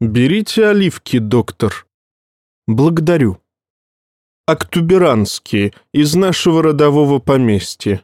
Берите оливки, доктор. Благодарю. Актуберанские, из нашего родового поместья.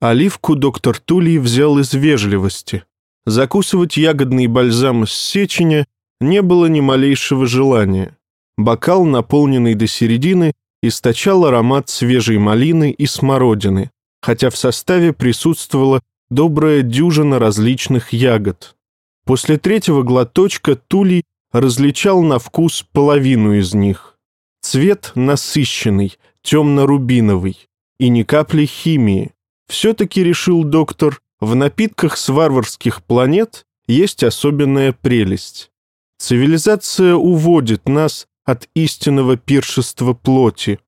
Оливку доктор Тулей взял из вежливости. Закусывать ягодный бальзам с сеченя не было ни малейшего желания. Бокал, наполненный до середины, источал аромат свежей малины и смородины, хотя в составе присутствовала добрая дюжина различных ягод. После третьего глоточка Тулей различал на вкус половину из них. Цвет насыщенный, темно-рубиновый, и ни капли химии. Все-таки, решил доктор, в напитках с варварских планет есть особенная прелесть. Цивилизация уводит нас от истинного пиршества плоти.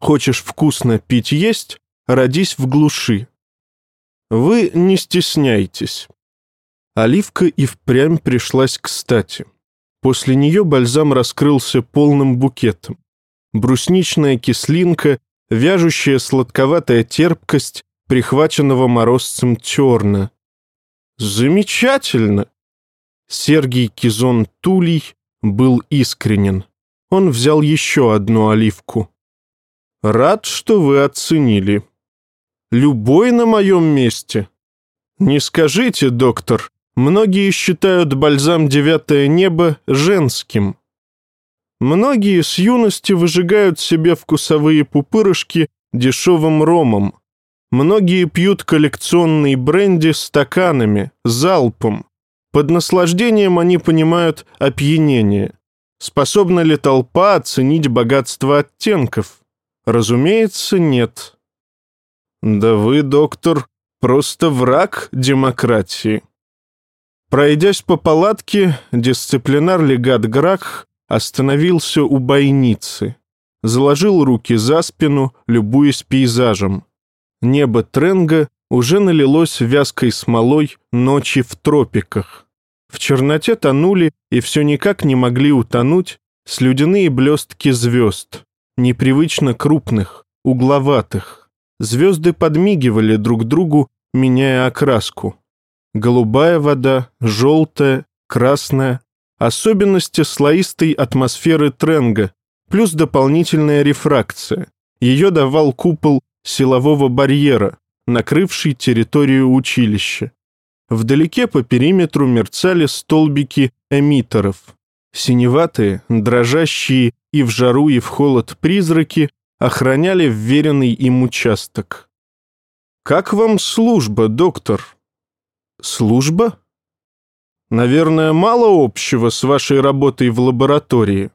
Хочешь вкусно пить есть, родись в глуши. Вы не стесняйтесь. Оливка и впрямь пришлась кстати. После нее бальзам раскрылся полным букетом. Брусничная кислинка, вяжущая сладковатая терпкость прихваченного морозцем терна. Замечательно! Сергий Кизон Тулей был искренен. Он взял еще одну оливку. «Рад, что вы оценили. Любой на моем месте. Не скажите, доктор, многие считают бальзам «Девятое небо» женским. Многие с юности выжигают себе вкусовые пупырышки дешевым ромом. Многие пьют коллекционный бренди стаканами, залпом. Под наслаждением они понимают опьянение. Способна ли толпа оценить богатство оттенков? Разумеется, нет. Да вы, доктор, просто враг демократии. Пройдясь по палатке, дисциплинар-легат Грак остановился у бойницы, заложил руки за спину, любуясь пейзажем. Небо Тренга уже налилось вязкой смолой ночи в тропиках. В черноте тонули и все никак не могли утонуть слюдяные блестки звезд, непривычно крупных, угловатых. Звезды подмигивали друг другу, меняя окраску. Голубая вода, желтая, красная. Особенности слоистой атмосферы Тренга, плюс дополнительная рефракция. Ее давал купол силового барьера, накрывший территорию училища. Вдалеке по периметру мерцали столбики эмиттеров. Синеватые, дрожащие и в жару, и в холод призраки охраняли вверенный им участок. «Как вам служба, доктор?» «Служба?» «Наверное, мало общего с вашей работой в лаборатории».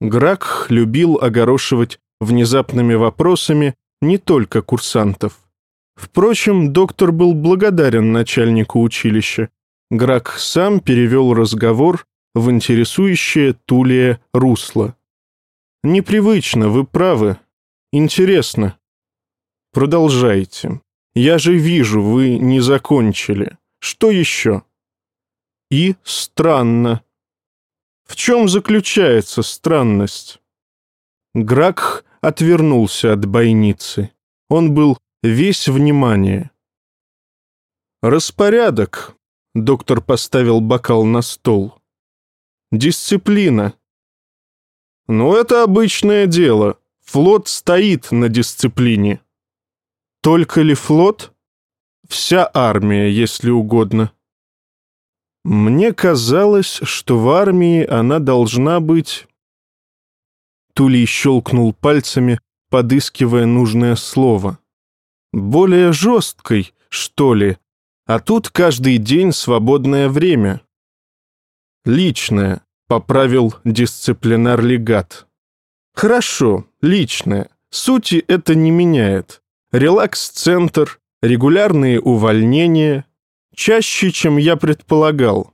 Грак любил огорошивать внезапными вопросами не только курсантов. Впрочем, доктор был благодарен начальнику училища. Грак сам перевел разговор в интересующее Тулия русло. «Непривычно, вы правы. Интересно. Продолжайте. Я же вижу, вы не закончили. Что еще?» «И странно». «В чем заключается странность?» Грак отвернулся от бойницы. Он был весь внимание. «Распорядок», — доктор поставил бокал на стол. «Дисциплина». «Ну, это обычное дело. Флот стоит на дисциплине». «Только ли флот?» «Вся армия, если угодно». Мне казалось, что в армии она должна быть Тулей щелкнул пальцами, подыскивая нужное слово. «Более жесткой, что ли? А тут каждый день свободное время». «Личное», — поправил дисциплинар-легат. «Хорошо, личное. Сути это не меняет. Релакс-центр, регулярные увольнения. Чаще, чем я предполагал.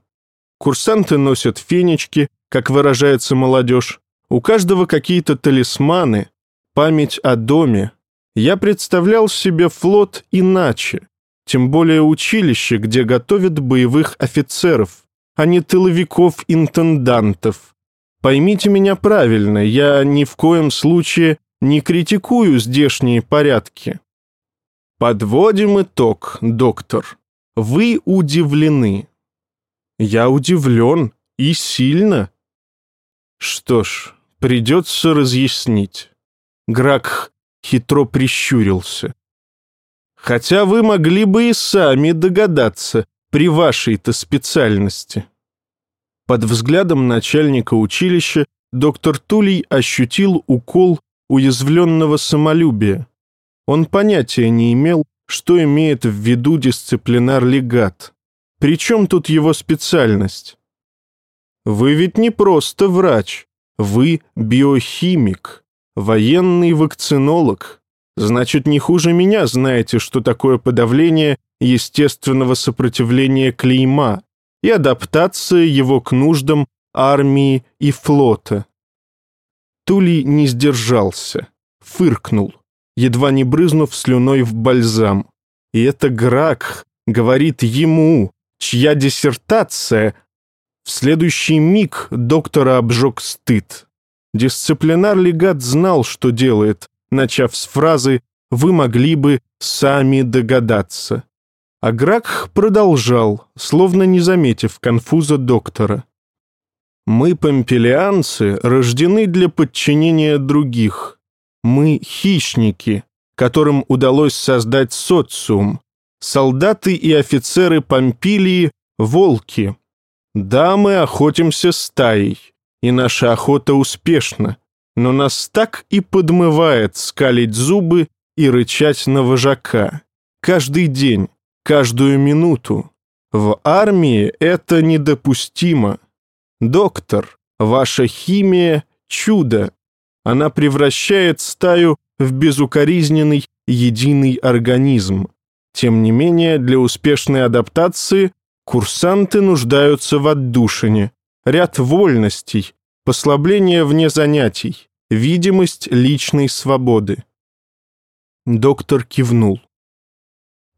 Курсанты носят фенечки, как выражается молодежь, у каждого какие-то талисманы, память о доме. Я представлял себе флот иначе, тем более училище, где готовят боевых офицеров, а не тыловиков-интендантов. Поймите меня правильно, я ни в коем случае не критикую здешние порядки. Подводим итог, доктор. Вы удивлены. Я удивлен, И сильно? Что ж, придется разъяснить. Грак хитро прищурился. Хотя вы могли бы и сами догадаться при вашей-то специальности. Под взглядом начальника училища доктор Тулей ощутил укол уязвленного самолюбия. Он понятия не имел, что имеет в виду дисциплинар-легат. Причем тут его специальность? Вы ведь не просто врач, вы биохимик, военный вакцинолог. Значит, не хуже меня знаете, что такое подавление естественного сопротивления клейма и адаптация его к нуждам армии и флота. Тули не сдержался, фыркнул, едва не брызнув слюной в бальзам. И это Грак говорит ему, чья диссертация... В следующий миг доктора обжег стыд. Дисциплинар-легат знал, что делает, начав с фразы «Вы могли бы сами догадаться». А Грак продолжал, словно не заметив конфуза доктора. Мы, помпелианцы, рождены для подчинения других. Мы хищники, которым удалось создать социум. Солдаты и офицеры Помпилии — волки. Да, мы охотимся стаей, и наша охота успешна, но нас так и подмывает скалить зубы и рычать на вожака. Каждый день, каждую минуту. В армии это недопустимо. «Доктор, ваша химия — чудо. Она превращает стаю в безукоризненный единый организм. Тем не менее, для успешной адаптации курсанты нуждаются в отдушине, ряд вольностей, послабление вне занятий, видимость личной свободы». Доктор кивнул.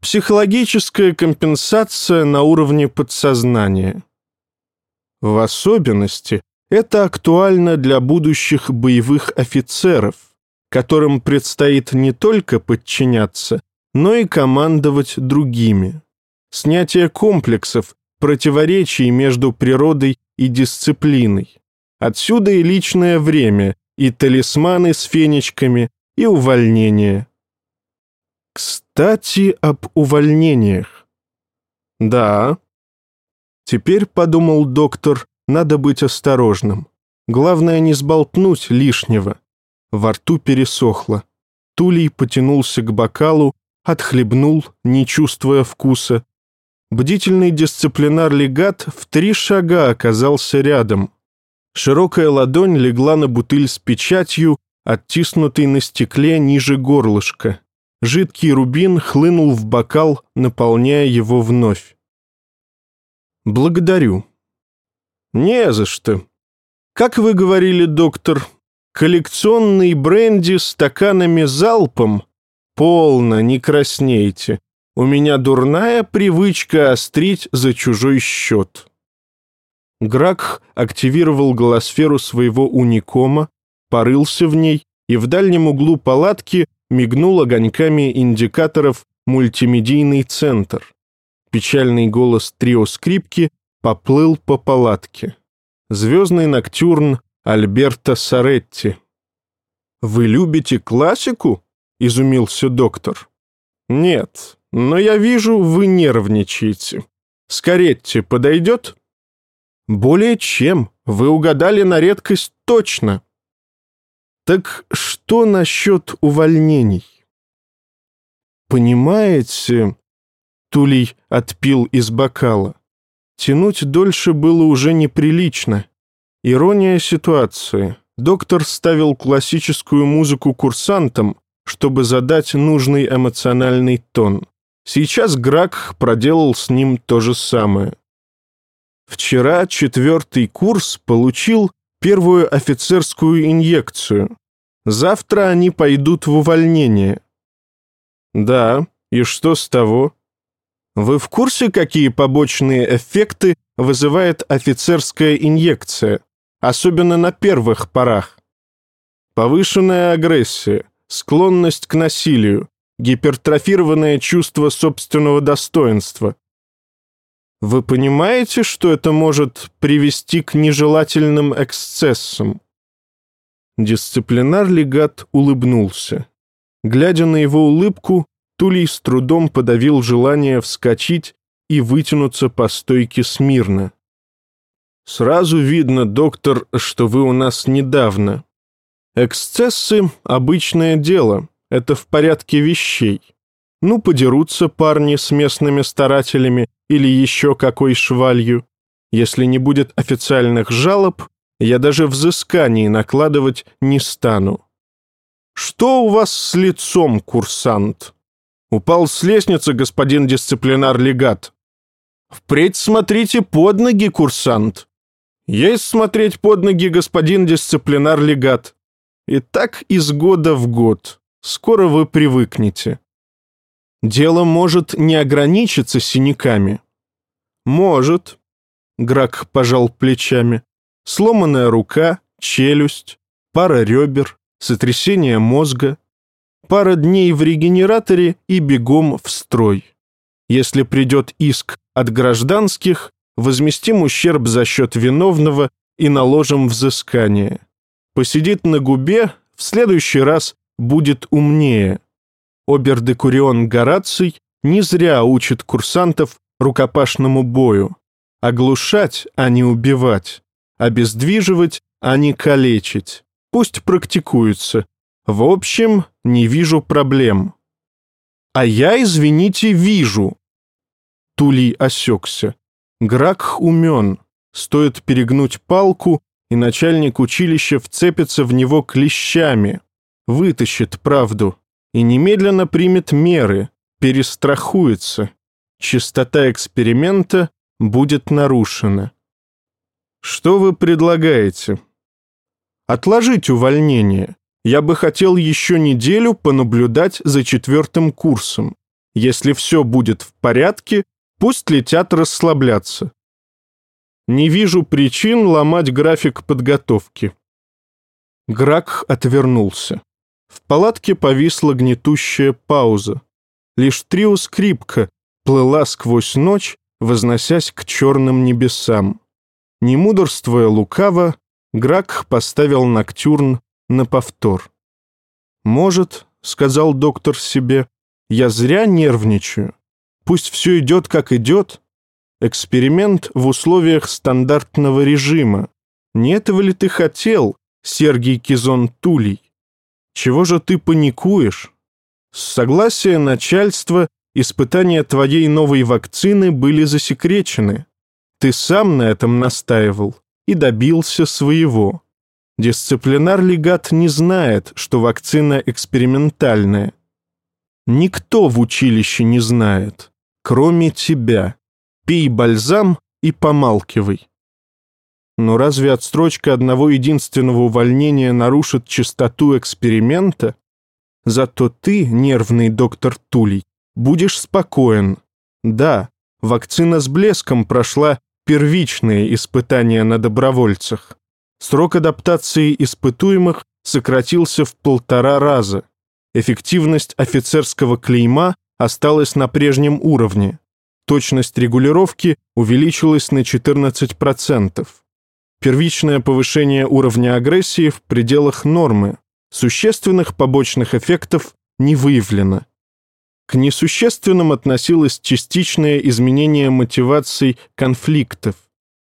Психологическая компенсация на уровне подсознания. В особенности это актуально для будущих боевых офицеров, которым предстоит не только подчиняться, но и командовать другими. Снятие комплексов, противоречий между природой и дисциплиной. Отсюда и личное время, и талисманы с фенечками, и увольнение. Кстати, об увольнениях. Да, Теперь, подумал доктор, надо быть осторожным. Главное не сболтнуть лишнего. Во рту пересохло. Тулей потянулся к бокалу, отхлебнул, не чувствуя вкуса. Бдительный дисциплинар-легат в три шага оказался рядом. Широкая ладонь легла на бутыль с печатью, оттиснутой на стекле ниже горлышка. Жидкий рубин хлынул в бокал, наполняя его вновь. «Благодарю». «Не за что. Как вы говорили, доктор, коллекционный бренди стаканами залпом? Полно, не краснейте. У меня дурная привычка острить за чужой счет». Грак активировал голосферу своего уникома, порылся в ней и в дальнем углу палатки мигнул огоньками индикаторов мультимедийный центр. Печальный голос трио скрипки поплыл по палатке. Звездный ноктюрн Альберто Саретти. «Вы любите классику?» — изумился доктор. «Нет, но я вижу, вы нервничаете. Скоретти подойдет?» «Более чем. Вы угадали на редкость точно». «Так что насчет увольнений?» «Понимаете...» Тулей отпил из бокала. Тянуть дольше было уже неприлично. Ирония ситуации. Доктор ставил классическую музыку курсантам, чтобы задать нужный эмоциональный тон. Сейчас Грак проделал с ним то же самое. Вчера четвертый курс получил первую офицерскую инъекцию. Завтра они пойдут в увольнение. Да, и что с того? Вы в курсе, какие побочные эффекты вызывает офицерская инъекция, особенно на первых порах? Повышенная агрессия, склонность к насилию, гипертрофированное чувство собственного достоинства. Вы понимаете, что это может привести к нежелательным эксцессам? Дисциплинар-легат улыбнулся. Глядя на его улыбку, Тулей с трудом подавил желание вскочить и вытянуться по стойке смирно. «Сразу видно, доктор, что вы у нас недавно. Эксцессы — обычное дело, это в порядке вещей. Ну, подерутся парни с местными старателями или еще какой швалью. Если не будет официальных жалоб, я даже взысканий накладывать не стану. Что у вас с лицом, курсант? Упал с лестницы господин дисциплинар-легат. Впредь смотрите под ноги, курсант. Есть смотреть под ноги господин дисциплинар-легат. И так из года в год. Скоро вы привыкнете. Дело может не ограничиться синяками. Может. Грак пожал плечами. Сломанная рука, челюсть, пара ребер, сотрясение мозга, пара дней в регенераторе и бегом в строй. Если придет иск от гражданских, возместим ущерб за счет виновного и наложим взыскание. Посидит на губе, в следующий раз будет умнее. Обер-декурион Гораций не зря учит курсантов рукопашному бою. Оглушать, а не убивать. Обездвиживать, а не калечить. Пусть практикуются. В общем, не вижу проблем. А я, извините, вижу. Тулей осекся. Грак умен. Стоит перегнуть палку, и начальник училища вцепится в него клещами, вытащит правду и немедленно примет меры, перестрахуется. Чистота эксперимента будет нарушена. Что вы предлагаете? Отложить увольнение. Я бы хотел еще неделю понаблюдать за четвертым курсом. Если все будет в порядке, пусть летят расслабляться. Не вижу причин ломать график подготовки. Грак отвернулся. В палатке повисла гнетущая пауза. Лишь трио скрипка плыла сквозь ночь, возносясь к черным небесам. Не мудрствуя лукаво, Грак поставил Ноктюрн на повтор. «Может, — сказал доктор себе, — я зря нервничаю. Пусть все идет, как идет. Эксперимент в условиях стандартного режима. Не этого ли ты хотел, Сергей Кизон Тулей? Чего же ты паникуешь? С согласия начальства испытания твоей новой вакцины были засекречены. Ты сам на этом настаивал и добился своего. Дисциплинар-легат не знает, что вакцина экспериментальная. Никто в училище не знает, кроме тебя. Пей бальзам и помалкивай. Но разве отстрочка одного единственного увольнения нарушит чистоту эксперимента? Зато ты, нервный доктор Тулей, будешь спокоен. Да, вакцина с блеском прошла первичные испытания на добровольцах. Срок адаптации испытуемых сократился в полтора раза. Эффективность офицерского клейма осталась на прежнем уровне. Точность регулировки увеличилась на 14%. Первичное повышение уровня агрессии в пределах нормы. Существенных побочных эффектов не выявлено. К несущественным относилось частичное изменение мотиваций конфликтов.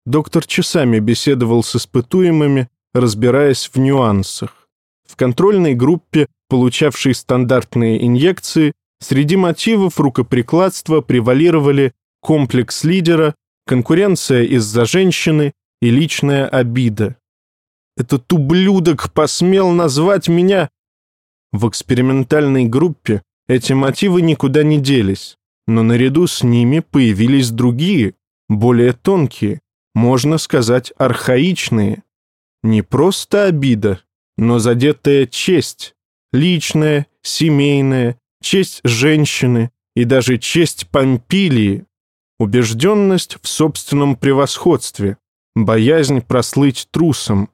Доктор часами беседовал с испытуемыми, разбираясь в нюансах. В контрольной группе, получавшей стандартные инъекции, среди мотивов рукоприкладства превалировали комплекс лидера, конкуренция из-за женщины и личная обида. Этот ублюдок посмел назвать меня... В экспериментальной группе эти мотивы никуда не делись, но наряду с ними появились другие, более тонкие, можно сказать, архаичные. Не просто обида, но задетая честь, личная, семейная, честь женщины и даже честь Помпилии, убежденность в собственном превосходстве, боязнь прослыть трусом.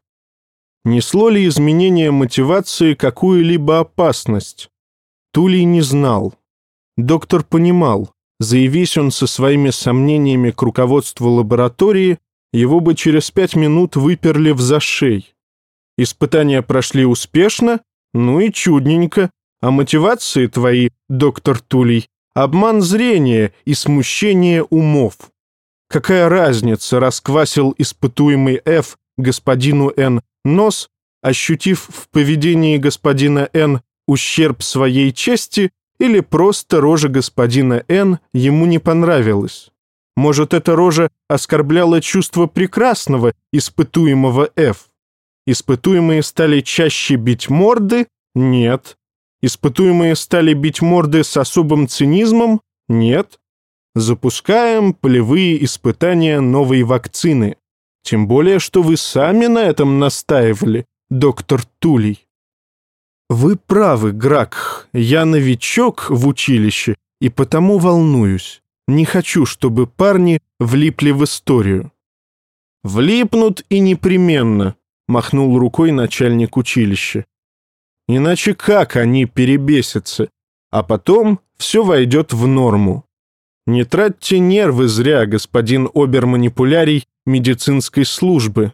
Несло ли изменение мотивации какую-либо опасность? Тулей не знал. Доктор понимал, Заявись он со своими сомнениями к руководству лаборатории, его бы через пять минут выперли в зашей. Испытания прошли успешно, ну и чудненько. А мотивации твои, доктор Тулей, обман зрения и смущение умов. Какая разница, расквасил испытуемый Ф господину Н нос, ощутив в поведении господина Н ущерб своей чести, или просто рожа господина Н ему не понравилась. Может, эта рожа оскорбляла чувство прекрасного, испытуемого Ф. Испытуемые стали чаще бить морды? Нет. Испытуемые стали бить морды с особым цинизмом? Нет. Запускаем полевые испытания новой вакцины. Тем более, что вы сами на этом настаивали, доктор Тулей. Вы правы, Грак. Я новичок в училище и потому волнуюсь. Не хочу, чтобы парни влипли в историю. Влипнут и непременно, махнул рукой начальник училища. Иначе как они перебесятся? А потом все войдет в норму. Не тратьте нервы зря, господин оберманипулярий медицинской службы.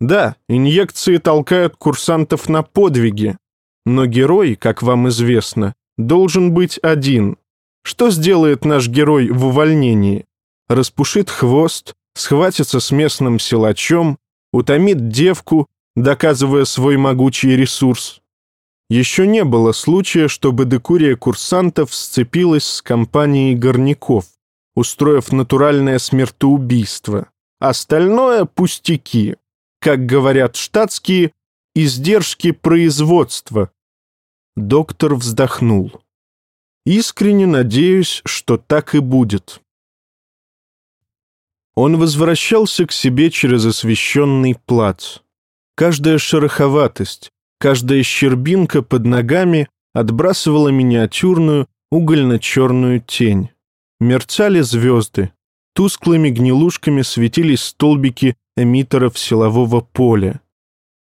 Да, инъекции толкают курсантов на подвиги, но герой, как вам известно, должен быть один. Что сделает наш герой в увольнении? Распушит хвост, схватится с местным силачом, утомит девку, доказывая свой могучий ресурс. Еще не было случая, чтобы декурия курсантов сцепилась с компанией горняков, устроив натуральное смертоубийство. Остальное — пустяки. Как говорят штатские, издержки производства. Доктор вздохнул. Искренне надеюсь, что так и будет. Он возвращался к себе через освещенный плац. Каждая шероховатость, Каждая щербинка под ногами отбрасывала миниатюрную угольно-черную тень. Мерцали звезды. Тусклыми гнилушками светились столбики эмиттеров силового поля.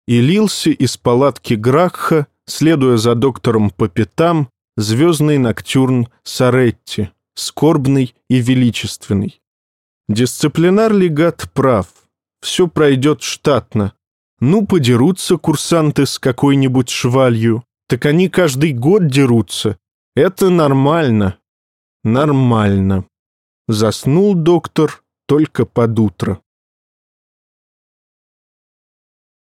И лился из палатки Гракха, следуя за доктором по пятам, звездный ноктюрн Саретти, скорбный и величественный. Дисциплинар-легат прав. Все пройдет штатно, ну, подерутся курсанты с какой-нибудь швалью. Так они каждый год дерутся. Это нормально. Нормально. Заснул доктор только под утро.